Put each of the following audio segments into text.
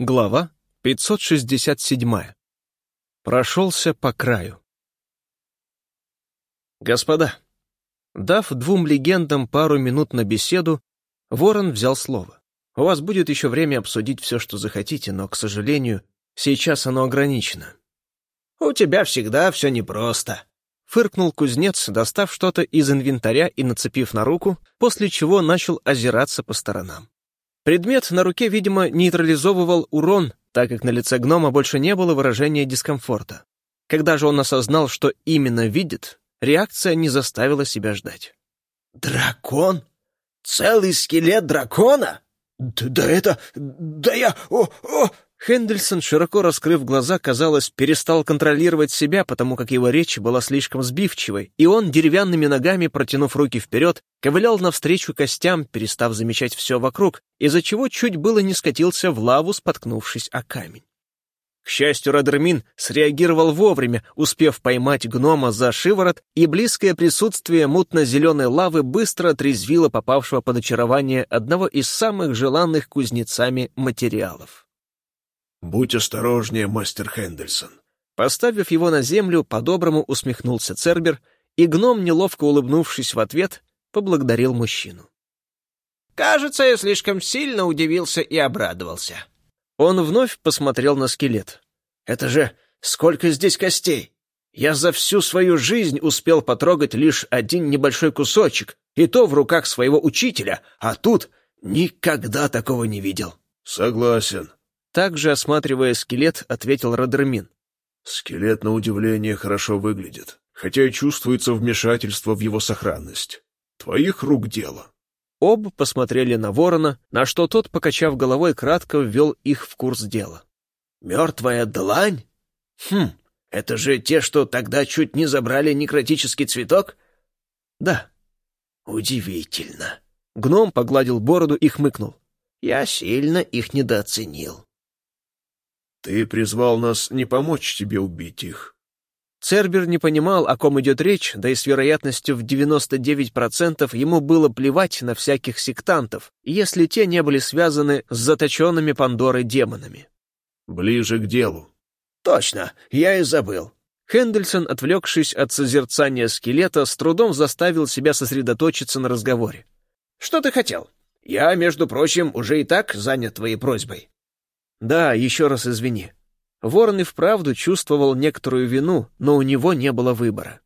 Глава 567. Прошелся по краю. Господа, дав двум легендам пару минут на беседу, Ворон взял слово. У вас будет еще время обсудить все, что захотите, но, к сожалению, сейчас оно ограничено. «У тебя всегда все непросто», — фыркнул кузнец, достав что-то из инвентаря и нацепив на руку, после чего начал озираться по сторонам. Предмет на руке, видимо, нейтрализовывал урон, так как на лице гнома больше не было выражения дискомфорта. Когда же он осознал, что именно видит, реакция не заставила себя ждать. «Дракон? Целый скелет дракона? Да, да это... Да я... О, о, Хендельсон, широко раскрыв глаза, казалось, перестал контролировать себя, потому как его речь была слишком сбивчивой, и он, деревянными ногами, протянув руки вперед, ковылял навстречу костям, перестав замечать все вокруг, из-за чего чуть было не скатился в лаву, споткнувшись о камень. К счастью, Радермин среагировал вовремя, успев поймать гнома за шиворот, и близкое присутствие мутно-зеленой лавы быстро отрезвило попавшего под очарование одного из самых желанных кузнецами материалов. «Будь осторожнее, мастер Хендельсон». Поставив его на землю, по-доброму усмехнулся Цербер, и гном, неловко улыбнувшись в ответ, поблагодарил мужчину. «Кажется, я слишком сильно удивился и обрадовался». Он вновь посмотрел на скелет. «Это же сколько здесь костей! Я за всю свою жизнь успел потрогать лишь один небольшой кусочек, и то в руках своего учителя, а тут никогда такого не видел». «Согласен», также, осматривая скелет, ответил Родермин. «Скелет, на удивление, хорошо выглядит, хотя и чувствуется вмешательство в его сохранность. Твоих рук дело». Оба посмотрели на ворона, на что тот, покачав головой, кратко ввел их в курс дела. «Мертвая длань? Хм, это же те, что тогда чуть не забрали некротический цветок?» «Да». «Удивительно». Гном погладил бороду и хмыкнул. «Я сильно их недооценил». Ты призвал нас не помочь тебе убить их. Цербер не понимал, о ком идет речь, да и с вероятностью в 99% ему было плевать на всяких сектантов, если те не были связаны с заточенными Пандорой демонами. «Ближе к делу». «Точно, я и забыл». Хендельсон, отвлекшись от созерцания скелета, с трудом заставил себя сосредоточиться на разговоре. «Что ты хотел? Я, между прочим, уже и так занят твоей просьбой». Да, еще раз извини. Ворон и вправду чувствовал некоторую вину, но у него не было выбора.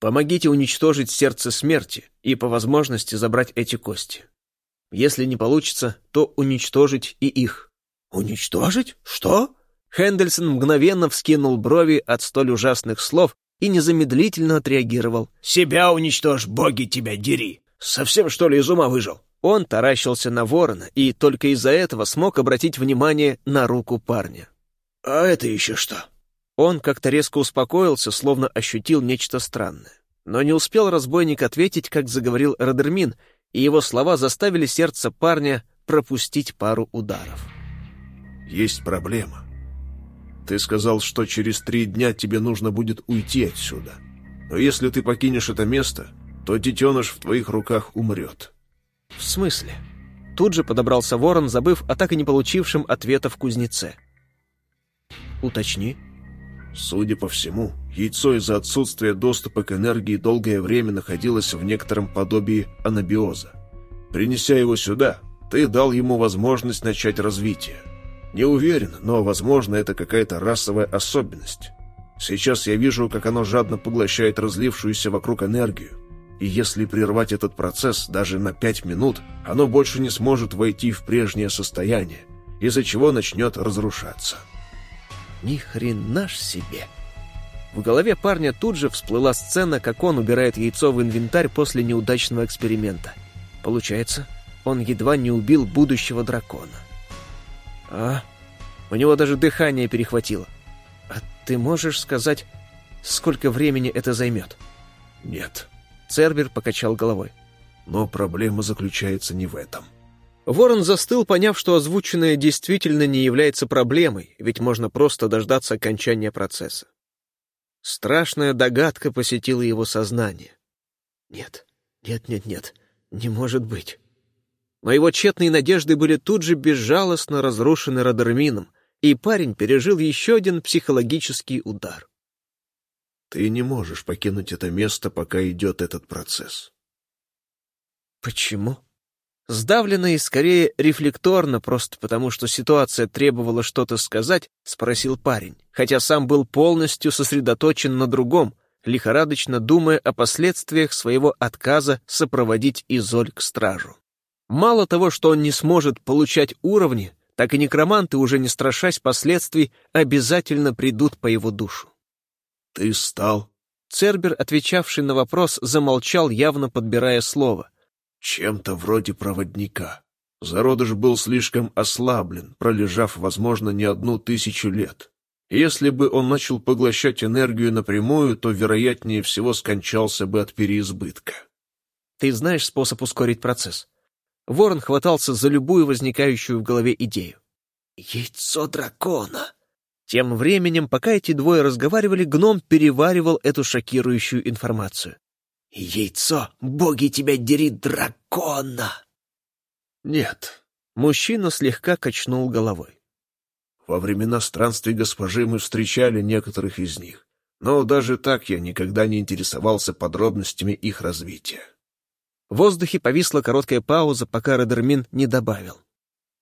Помогите уничтожить сердце смерти и, по возможности, забрать эти кости. Если не получится, то уничтожить и их. «Уничтожить? Что?» Хендельсон мгновенно вскинул брови от столь ужасных слов и незамедлительно отреагировал. «Себя уничтожь, боги тебя дери! Совсем, что ли, из ума выжил?» Он таращился на ворона и только из-за этого смог обратить внимание на руку парня. «А это еще что?» Он как-то резко успокоился, словно ощутил нечто странное. Но не успел разбойник ответить, как заговорил Родермин, и его слова заставили сердце парня пропустить пару ударов. «Есть проблема. Ты сказал, что через три дня тебе нужно будет уйти отсюда. Но если ты покинешь это место, то детеныш в твоих руках умрет. «В смысле?» Тут же подобрался ворон, забыв о так и не получившем ответа в кузнеце. «Уточни». Судя по всему, яйцо из-за отсутствия доступа к энергии долгое время находилось в некотором подобии анабиоза. Принеся его сюда, ты дал ему возможность начать развитие. Не уверен, но, возможно, это какая-то расовая особенность. Сейчас я вижу, как оно жадно поглощает разлившуюся вокруг энергию и если прервать этот процесс даже на пять минут, оно больше не сможет войти в прежнее состояние, из-за чего начнет разрушаться. Ни хрена ж себе! В голове парня тут же всплыла сцена, как он убирает яйцо в инвентарь после неудачного эксперимента. Получается, он едва не убил будущего дракона. А, у него даже дыхание перехватило. А ты можешь сказать, сколько времени это займет? Нет. Цербер покачал головой. Но проблема заключается не в этом. Ворон застыл, поняв, что озвученное действительно не является проблемой, ведь можно просто дождаться окончания процесса. Страшная догадка посетила его сознание. Нет, нет, нет, нет, не может быть. Но его тщетные надежды были тут же безжалостно разрушены Родермином, и парень пережил еще один психологический удар. «Ты не можешь покинуть это место, пока идет этот процесс». «Почему?» Сдавленно и скорее рефлекторно, просто потому что ситуация требовала что-то сказать, спросил парень, хотя сам был полностью сосредоточен на другом, лихорадочно думая о последствиях своего отказа сопроводить Изоль к стражу. Мало того, что он не сможет получать уровни, так и некроманты, уже не страшась последствий, обязательно придут по его душу. «Ты стал?» Цербер, отвечавший на вопрос, замолчал, явно подбирая слово. «Чем-то вроде проводника. Зародыш был слишком ослаблен, пролежав, возможно, не одну тысячу лет. Если бы он начал поглощать энергию напрямую, то, вероятнее всего, скончался бы от переизбытка. Ты знаешь способ ускорить процесс? Ворон хватался за любую возникающую в голове идею. «Яйцо дракона!» Тем временем, пока эти двое разговаривали, гном переваривал эту шокирующую информацию. «Яйцо! Боги тебя дери, дракона!» «Нет». Мужчина слегка качнул головой. Во времена странствий госпожи мы встречали некоторых из них, но даже так я никогда не интересовался подробностями их развития. В воздухе повисла короткая пауза, пока Родермин не добавил.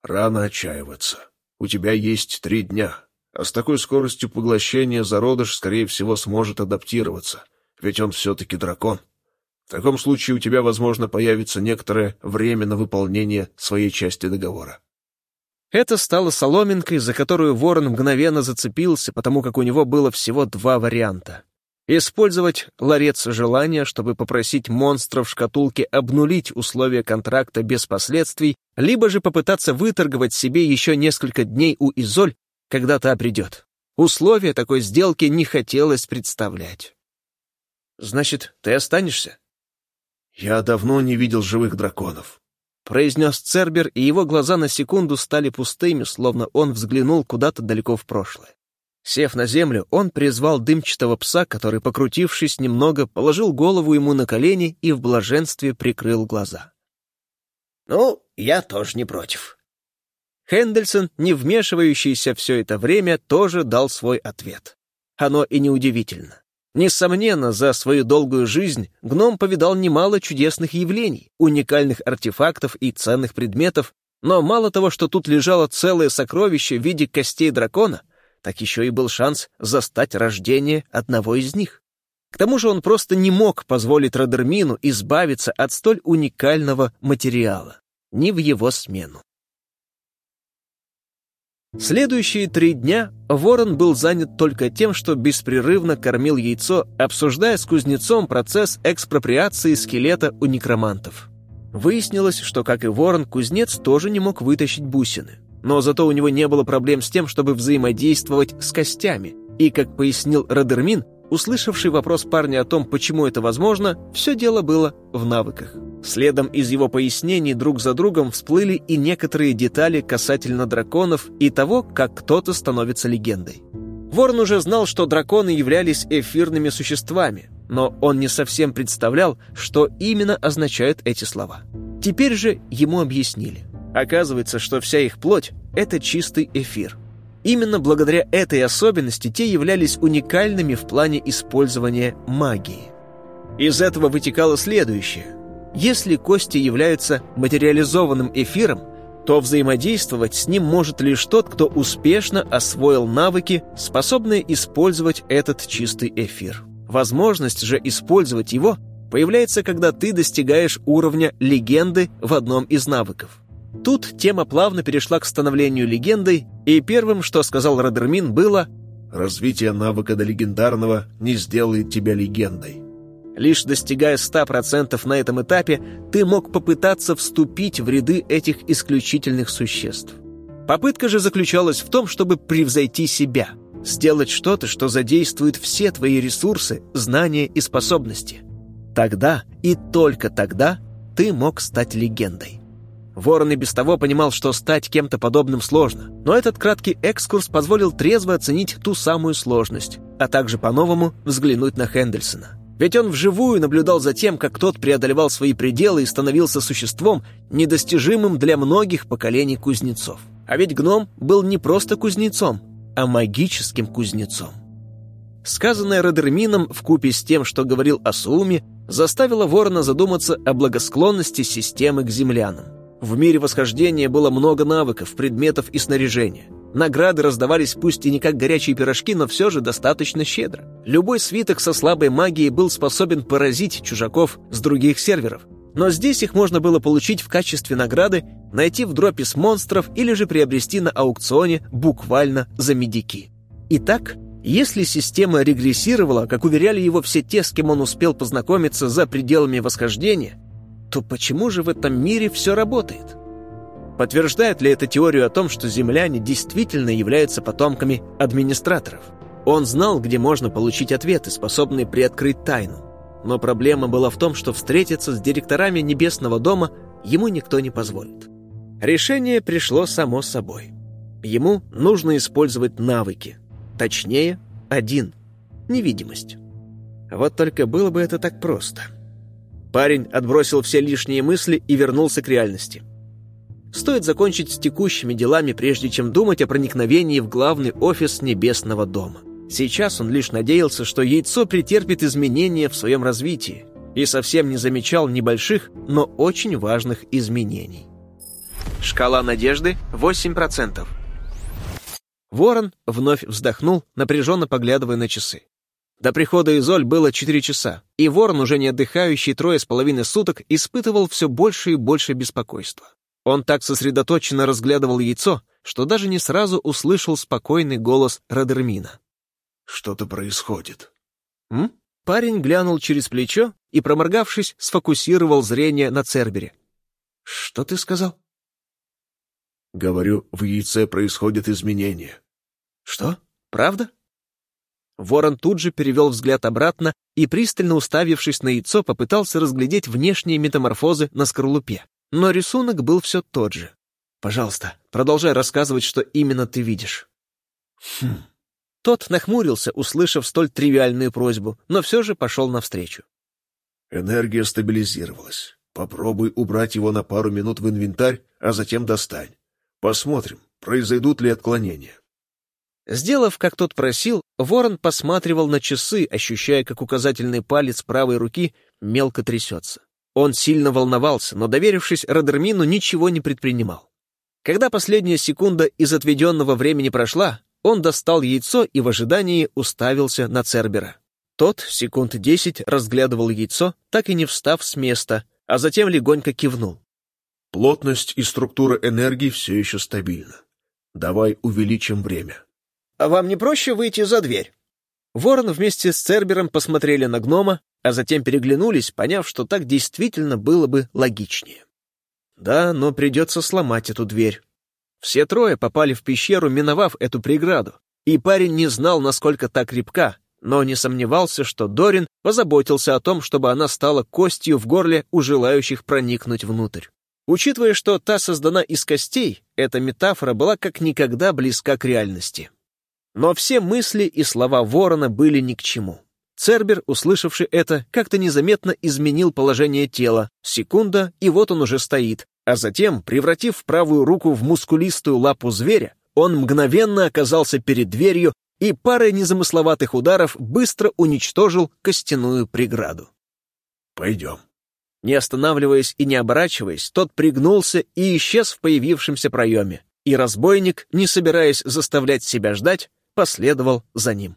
«Рано отчаиваться. У тебя есть три дня, а с такой скоростью поглощения зародыш, скорее всего, сможет адаптироваться, ведь он все-таки дракон. В таком случае у тебя, возможно, появится некоторое время на выполнение своей части договора. Это стало соломинкой, за которую ворон мгновенно зацепился, потому как у него было всего два варианта. Использовать ларец желания, чтобы попросить монстра в шкатулке обнулить условия контракта без последствий, либо же попытаться выторговать себе еще несколько дней у Изоль, когда та придет. Условия такой сделки не хотелось представлять. «Значит, ты останешься?» «Я давно не видел живых драконов», — произнес Цербер, и его глаза на секунду стали пустыми, словно он взглянул куда-то далеко в прошлое. Сев на землю, он призвал дымчатого пса, который, покрутившись немного, положил голову ему на колени и в блаженстве прикрыл глаза. «Ну, я тоже не против». Хендельсон, не вмешивающийся все это время, тоже дал свой ответ. Оно и неудивительно. Несомненно, за свою долгую жизнь гном повидал немало чудесных явлений, уникальных артефактов и ценных предметов, но мало того, что тут лежало целое сокровище в виде костей дракона, так еще и был шанс застать рождение одного из них. К тому же он просто не мог позволить Родермину избавиться от столь уникального материала, ни в его смену. Следующие три дня Ворон был занят только тем, что беспрерывно кормил яйцо, обсуждая с кузнецом процесс экспроприации скелета у некромантов. Выяснилось, что, как и Ворон, кузнец тоже не мог вытащить бусины. Но зато у него не было проблем с тем, чтобы взаимодействовать с костями. И, как пояснил Родермин, услышавший вопрос парня о том, почему это возможно, все дело было в навыках. Следом из его пояснений друг за другом всплыли и некоторые детали касательно драконов и того, как кто-то становится легендой. Ворон уже знал, что драконы являлись эфирными существами, но он не совсем представлял, что именно означают эти слова. Теперь же ему объяснили. Оказывается, что вся их плоть — это чистый эфир. Именно благодаря этой особенности те являлись уникальными в плане использования магии. Из этого вытекало следующее. Если кости являются материализованным эфиром, то взаимодействовать с ним может лишь тот, кто успешно освоил навыки, способные использовать этот чистый эфир. Возможность же использовать его появляется, когда ты достигаешь уровня легенды в одном из навыков. Тут тема плавно перешла к становлению легендой, и первым, что сказал Радермин, было «Развитие навыка до легендарного не сделает тебя легендой». Лишь достигая 100% на этом этапе, ты мог попытаться вступить в ряды этих исключительных существ. Попытка же заключалась в том, чтобы превзойти себя, сделать что-то, что задействует все твои ресурсы, знания и способности. Тогда и только тогда ты мог стать легендой. Ворон и без того понимал, что стать кем-то подобным сложно, но этот краткий экскурс позволил трезво оценить ту самую сложность, а также по-новому взглянуть на Хендельсона. Ведь он вживую наблюдал за тем, как тот преодолевал свои пределы и становился существом, недостижимым для многих поколений кузнецов. А ведь гном был не просто кузнецом, а магическим кузнецом. Сказанное Родермином вкупе с тем, что говорил о Сууме, заставило ворона задуматься о благосклонности системы к землянам. В мире восхождения было много навыков, предметов и снаряжения – Награды раздавались пусть и не как горячие пирожки, но все же достаточно щедро. Любой свиток со слабой магией был способен поразить чужаков с других серверов. Но здесь их можно было получить в качестве награды, найти в дропе с монстров или же приобрести на аукционе буквально за медики. Итак, если система регрессировала, как уверяли его все те, с кем он успел познакомиться за пределами восхождения, то почему же в этом мире все работает? Подтверждает ли это теорию о том, что земляне действительно являются потомками администраторов? Он знал, где можно получить ответы, способные приоткрыть тайну. Но проблема была в том, что встретиться с директорами Небесного дома ему никто не позволит. Решение пришло само собой. Ему нужно использовать навыки. Точнее, один — невидимость. Вот только было бы это так просто. Парень отбросил все лишние мысли и вернулся к реальности — Стоит закончить с текущими делами, прежде чем думать о проникновении в главный офис Небесного дома. Сейчас он лишь надеялся, что яйцо претерпит изменения в своем развитии и совсем не замечал небольших, но очень важных изменений. Шкала надежды 8%. Ворон вновь вздохнул, напряженно поглядывая на часы. До прихода Изоль было 4 часа, и Ворон, уже не отдыхающий трое с половиной суток, испытывал все больше и больше беспокойства. Он так сосредоточенно разглядывал яйцо, что даже не сразу услышал спокойный голос Радермина. «Что-то происходит». «М?» Парень глянул через плечо и, проморгавшись, сфокусировал зрение на Цербере. «Что ты сказал?» «Говорю, в яйце происходят изменения». «Что? Правда?» Ворон тут же перевел взгляд обратно и, пристально уставившись на яйцо, попытался разглядеть внешние метаморфозы на скорлупе. Но рисунок был все тот же. Пожалуйста, продолжай рассказывать, что именно ты видишь. Хм. Тот нахмурился, услышав столь тривиальную просьбу, но все же пошел навстречу. Энергия стабилизировалась. Попробуй убрать его на пару минут в инвентарь, а затем достань. Посмотрим, произойдут ли отклонения. Сделав, как тот просил, ворон посматривал на часы, ощущая, как указательный палец правой руки мелко трясется. Он сильно волновался, но, доверившись Родермину, ничего не предпринимал. Когда последняя секунда из отведенного времени прошла, он достал яйцо и в ожидании уставился на Цербера. Тот секунд десять разглядывал яйцо, так и не встав с места, а затем легонько кивнул. «Плотность и структура энергии все еще стабильна. Давай увеличим время». «А вам не проще выйти за дверь?» Ворон вместе с Цербером посмотрели на гнома, а затем переглянулись, поняв, что так действительно было бы логичнее. Да, но придется сломать эту дверь. Все трое попали в пещеру, миновав эту преграду, и парень не знал, насколько так крепка, но не сомневался, что Дорин позаботился о том, чтобы она стала костью в горле у желающих проникнуть внутрь. Учитывая, что та создана из костей, эта метафора была как никогда близка к реальности. Но все мысли и слова ворона были ни к чему. Цербер, услышавший это, как-то незаметно изменил положение тела. Секунда, и вот он уже стоит. А затем, превратив правую руку в мускулистую лапу зверя, он мгновенно оказался перед дверью и парой незамысловатых ударов быстро уничтожил костяную преграду. «Пойдем». Не останавливаясь и не оборачиваясь, тот пригнулся и исчез в появившемся проеме, и разбойник, не собираясь заставлять себя ждать, последовал за ним.